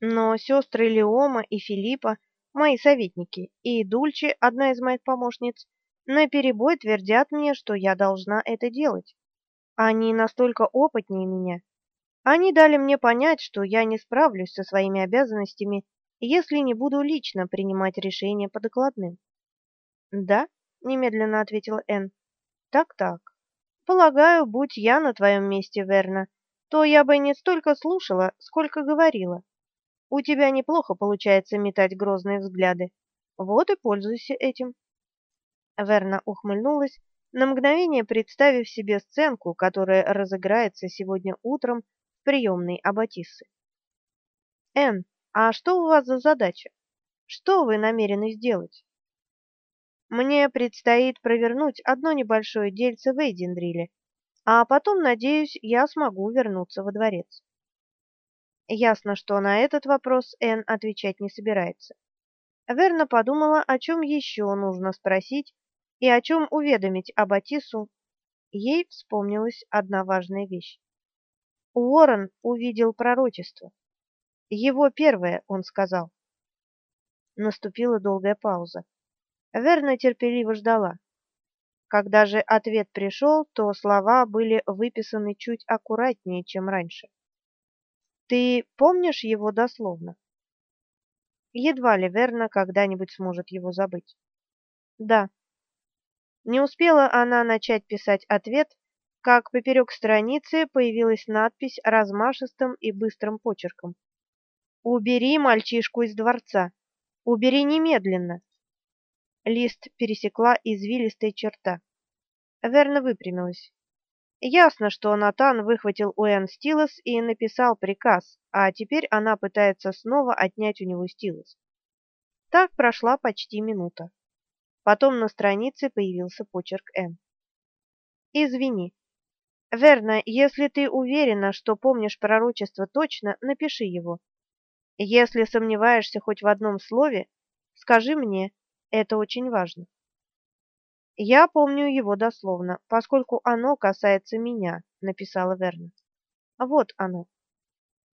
Но сестры Леома и Филиппа, мои советники, и Дульче, одна из моих помощниц, наперебой твердят мне, что я должна это делать. Они настолько опытнее меня. Они дали мне понять, что я не справлюсь со своими обязанностями, если не буду лично принимать решения по докладным. Да, немедленно ответила Энн. Так-так. Полагаю, будь я на твоем месте, Верна, то я бы не столько слушала, сколько говорила. У тебя неплохо получается метать грозные взгляды. Вот и пользуйся этим. Верна ухмыльнулась, на мгновение представив себе сценку, которая разыграется сегодня утром в приемной Аббатиссы. Эн, а что у вас за задача? Что вы намерены сделать? Мне предстоит провернуть одно небольшое дельце в Эйдендриле, а потом, надеюсь, я смогу вернуться во дворец. Ясно, что на этот вопрос Эн отвечать не собирается. Верно подумала, о чем еще нужно спросить и о чем уведомить Аббатису. Ей вспомнилась одна важная вещь. Уоррен увидел пророчество. Его первое, он сказал. Наступила долгая пауза. Верна терпеливо ждала. Когда же ответ пришел, то слова были выписаны чуть аккуратнее, чем раньше. Ты помнишь его дословно? Едва ли Верна когда-нибудь сможет его забыть. Да. Не успела она начать писать ответ, как поперек страницы появилась надпись размашистым и быстрым почерком. Убери мальчишку из дворца. Убери немедленно. Лист пересекла извилистая черта. Верна выпрямилась. Ясно, что Натан выхватил у Энн стилус и написал приказ, а теперь она пытается снова отнять у него стилус. Так прошла почти минута. Потом на странице появился почерк Энн. Извини. Верно, если ты уверена, что помнишь пророчество точно, напиши его. Если сомневаешься хоть в одном слове, скажи мне, это очень важно. Я помню его дословно, поскольку оно касается меня, написала Верна. Вот оно.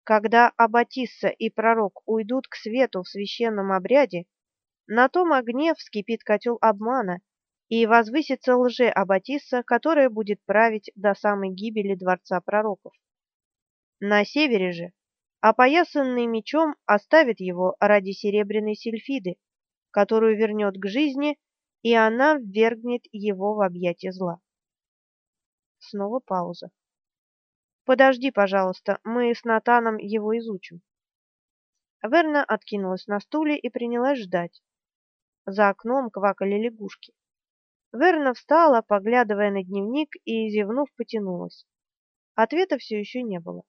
Когда Аббатисса и пророк уйдут к свету в священном обряде, на том огне вскипит котел обмана, и возвысится лже-Аббатисса, которая будет править до самой гибели дворца пророков. На севере же, опоясанный мечом, оставит его ради серебряной сильфиды, которую вернет к жизни, и она ввергнет его в объятия зла. Снова пауза. Подожди, пожалуйста, мы с Натаном его изучим. Верна откинулась на стуле и принялась ждать. За окном квакали лягушки. Верна встала, поглядывая на дневник, и, зевнув, потянулась. Ответа все еще не было.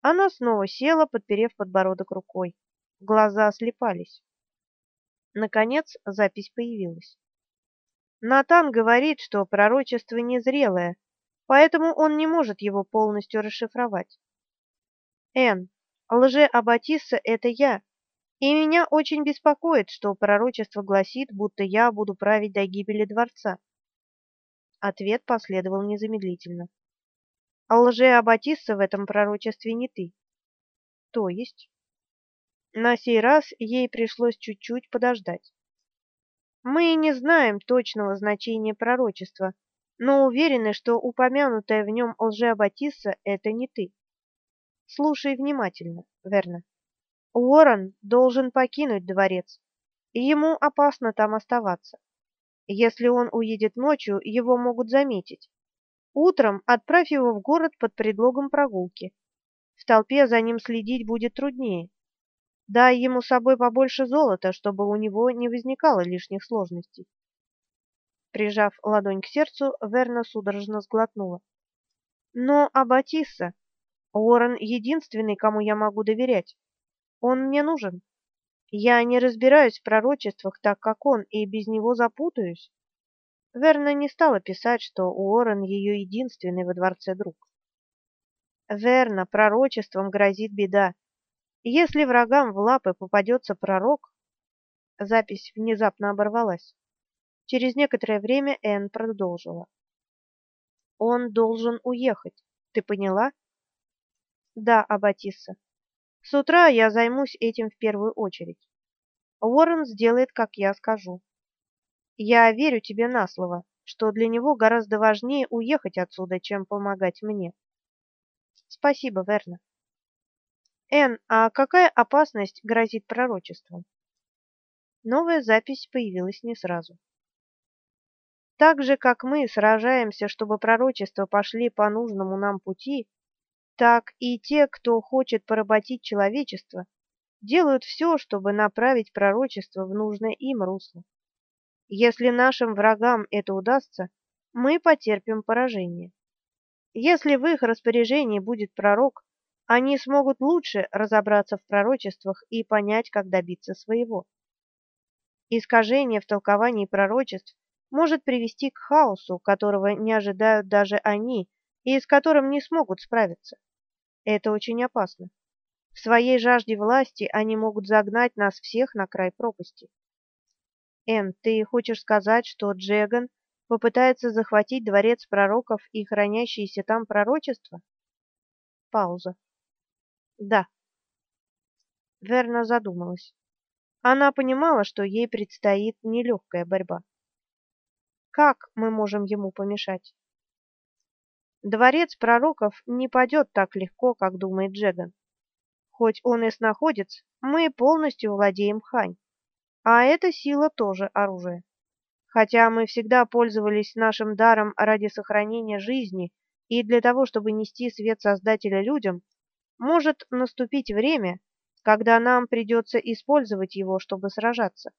Она снова села, подперев подбородок рукой. Глаза слепались. Наконец запись появилась. Натан говорит, что пророчество незрелое, поэтому он не может его полностью расшифровать. Н. Лже-Аббатисса — это я, и меня очень беспокоит, что пророчество гласит, будто я буду править до гибели дворца. Ответ последовал незамедлительно. Лже-Аббатисса в этом пророчестве не ты. То есть? На сей раз ей пришлось чуть-чуть подождать. Мы не знаем точного значения пророчества, но уверены, что упомянутая в нем лжеаббатисса — это не ты. Слушай внимательно, верно? Уоррен должен покинуть дворец, ему опасно там оставаться. Если он уедет ночью, его могут заметить. Утром отправь его в город под предлогом прогулки. В толпе за ним следить будет труднее. Дай ему с собой побольше золота, чтобы у него не возникало лишних сложностей. Прижав ладонь к сердцу, Верна судорожно сглотнула. Но Аббатисса, Уоррен единственный, кому я могу доверять. Он мне нужен. Я не разбираюсь в пророчествах так, как он, и без него запутаюсь. Верна не стала писать, что Уоррен ее единственный во дворце друг. Верна, пророчеством грозит беда. Если врагам в лапы попадется пророк... Запись внезапно оборвалась. Через некоторое время Энн продолжила. Он должен уехать. Ты поняла? Да, Аббатисса. С утра я займусь этим в первую очередь. Уоррен сделает, как я скажу. Я верю тебе на слово, что для него гораздо важнее уехать отсюда, чем помогать мне. Спасибо, Верна. Эн, а какая опасность грозит пророчеством? Новая запись появилась не сразу. Так же, как мы сражаемся, чтобы пророчества пошли по нужному нам пути, так и те, кто хочет поработить человечество, делают все, чтобы направить пророчество в нужное им русло. Если нашим врагам это удастся, мы потерпим поражение. Если в их распоряжении будет пророк, они смогут лучше разобраться в пророчествах и понять, как добиться своего. Искажение в толковании пророчеств может привести к хаосу, которого не ожидают даже они и с которым не смогут справиться. Это очень опасно. В своей жажде власти они могут загнать нас всех на край пропасти. Эн, ты хочешь сказать, что Джеган попытается захватить дворец пророков и хранящиеся там пророчества? Пауза. Да. Верна задумалась. Она понимала, что ей предстоит нелегкая борьба. Как мы можем ему помешать? Дворец пророков не падет так легко, как думает Джеган. Хоть он и снаходец, мы полностью владеем Хань. А эта сила тоже оружие. Хотя мы всегда пользовались нашим даром ради сохранения жизни и для того, чтобы нести свет Создателя людям, может наступить время, когда нам придется использовать его, чтобы сражаться.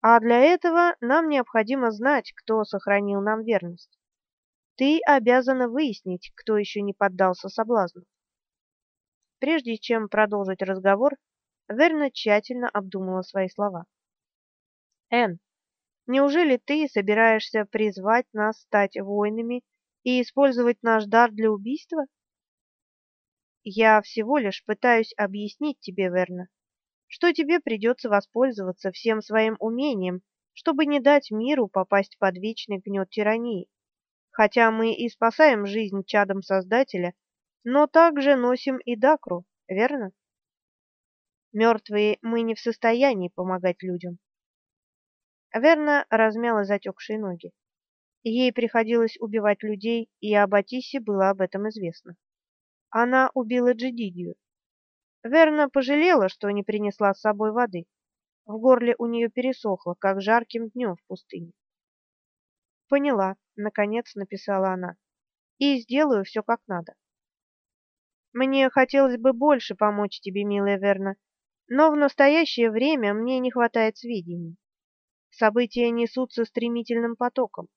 А для этого нам необходимо знать, кто сохранил нам верность. Ты обязана выяснить, кто еще не поддался соблазну. Прежде чем продолжить разговор, Верна тщательно обдумала свои слова. Эн, неужели ты собираешься призвать нас стать воинами и использовать наш дар для убийства? Я всего лишь пытаюсь объяснить тебе, Верна, что тебе придется воспользоваться всем своим умением, чтобы не дать миру попасть под вечный гнет тирании. Хотя мы и спасаем жизнь чадом Создателя, но также носим и дакру, верно? Мертвые мы не в состоянии помогать людям. Верна размяла затекшие ноги. Ей приходилось убивать людей, и об Атисе было об этом известно. Она убила Джидидию. Верна пожалела, что не принесла с собой воды. В горле у нее пересохло, как жарким днем в пустыне. «Поняла», — наконец написала она, — «и сделаю все как надо». «Мне хотелось бы больше помочь тебе, милая Верна, но в настоящее время мне не хватает сведений. События несутся стремительным потоком.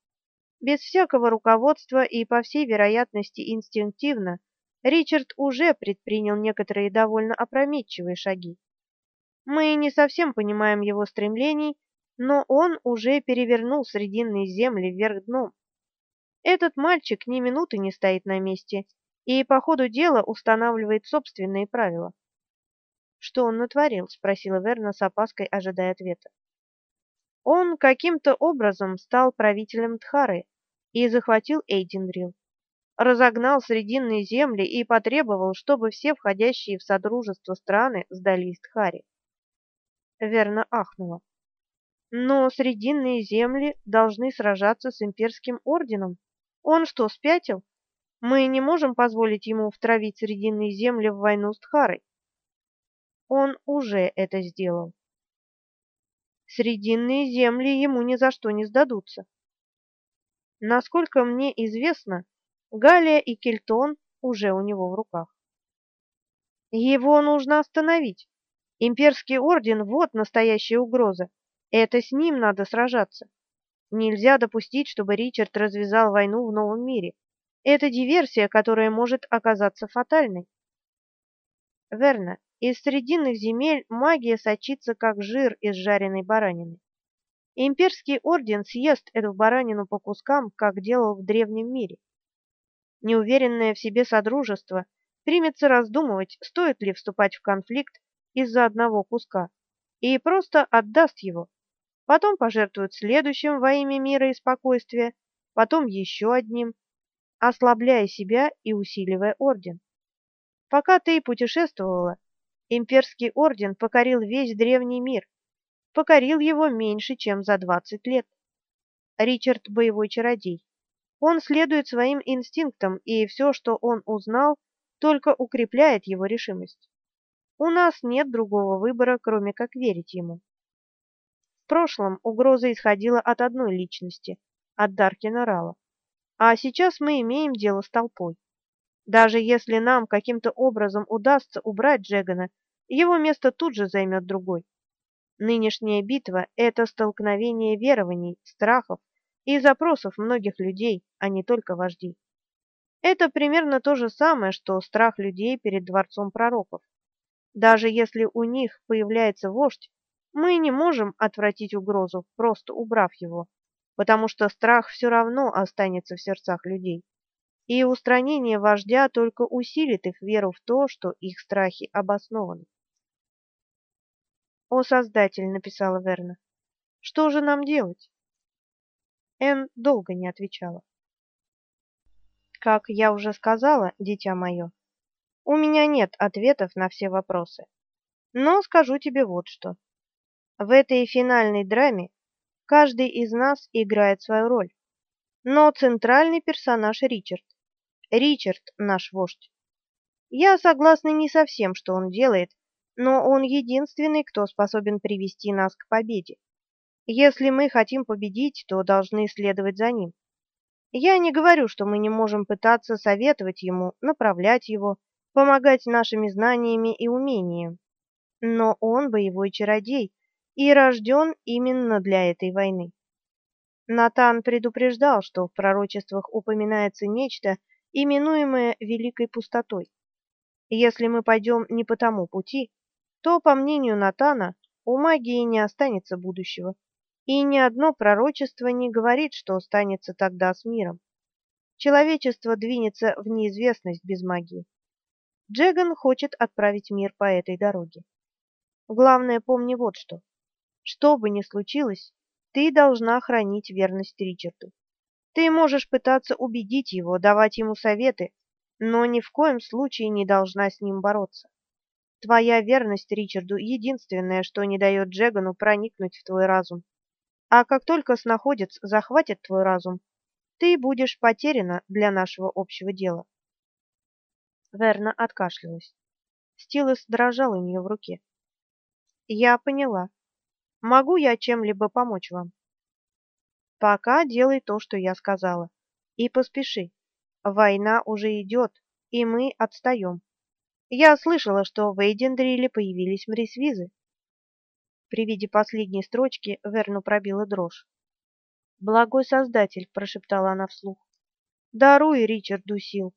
Без всякого руководства и, по всей вероятности, инстинктивно Ричард уже предпринял некоторые довольно опрометчивые шаги. Мы не совсем понимаем его стремлений, но он уже перевернул срединные земли вверх дном. Этот мальчик ни минуты не стоит на месте и по ходу дела устанавливает собственные правила. Что он натворил? спросила Верна с опаской, ожидая ответа. Он каким-то образом стал правителем Тхары и захватил Эйденрил разогнал срединные земли и потребовал, чтобы все входящие в содружество страны сдались Тхари. Верно ахнула. Но срединные земли должны сражаться с имперским орденом. Он что, спятил? Мы не можем позволить ему втравить срединные земли в войну с Тхарой. Он уже это сделал. Срединные земли ему ни за что не сдадутся. Насколько мне известно, Галия и Кельтон уже у него в руках. Его нужно остановить. Имперский орден вот настоящая угроза. Это с ним надо сражаться. Нельзя допустить, чтобы Ричард развязал войну в новом мире. Это диверсия, которая может оказаться фатальной. Верно. Из срединных земель магия сочится как жир из жареной баранины. Имперский орден съест эту баранину по кускам, как делал в древнем мире неуверенное в себе содружество примется раздумывать, стоит ли вступать в конфликт из-за одного куска, и просто отдаст его. Потом пожертвует следующим во имя мира и спокойствия, потом еще одним, ослабляя себя и усиливая орден. Пока ты путешествовала, Имперский орден покорил весь древний мир, покорил его меньше, чем за двадцать лет. Ричард – боевой чародей. Он следует своим инстинктам, и все, что он узнал, только укрепляет его решимость. У нас нет другого выбора, кроме как верить ему. В прошлом угроза исходила от одной личности, от Даркина Рала. А сейчас мы имеем дело с толпой. Даже если нам каким-то образом удастся убрать Джегана, его место тут же займет другой. Нынешняя битва – это столкновение верований, страхов и запросов многих людей, а не только вождей. Это примерно то же самое, что страх людей перед дворцом пророков. Даже если у них появляется вождь, мы не можем отвратить угрозу, просто убрав его, потому что страх все равно останется в сердцах людей. И устранение вождя только усилит их веру в то, что их страхи обоснованы. «О, Создатель!» — написала Верна. «Что же нам делать?» Эн долго не отвечала. Как я уже сказала, дитя мое, у меня нет ответов на все вопросы. Но скажу тебе вот что. В этой финальной драме каждый из нас играет свою роль. Но центральный персонаж Ричард. Ричард наш вождь. Я согласна не со всем, что он делает, но он единственный, кто способен привести нас к победе. Если мы хотим победить, то должны следовать за ним. Я не говорю, что мы не можем пытаться советовать ему, направлять его, помогать нашими знаниями и умениями. Но он боевой чародей и рожден именно для этой войны. Натан предупреждал, что в пророчествах упоминается нечто, именуемое великой пустотой. Если мы пойдем не по тому пути, то, по мнению Натана, у магии не останется будущего и ни одно пророчество не говорит, что останется тогда с миром. Человечество двинется в неизвестность без магии. Джеган хочет отправить мир по этой дороге. Главное, помни вот что. Что бы ни случилось, ты должна хранить верность Ричарду. Ты можешь пытаться убедить его, давать ему советы, но ни в коем случае не должна с ним бороться. Твоя верность Ричарду единственное, что не дает Джегану проникнуть в твой разум. А как только снаходец захватит твой разум, ты будешь потеряна для нашего общего дела. Верна откашлялась. Стилус дрожал у нее в руке. Я поняла. Могу я чем-либо помочь вам? Пока делай то, что я сказала. И поспеши. Война уже идет, и мы отстаем. Я слышала, что в Эйдендриле появились мрисвизы. При виде последней строчки Верну пробила дрожь. «Благой Создатель!» — прошептала она вслух. «Даруй Ричарду сил,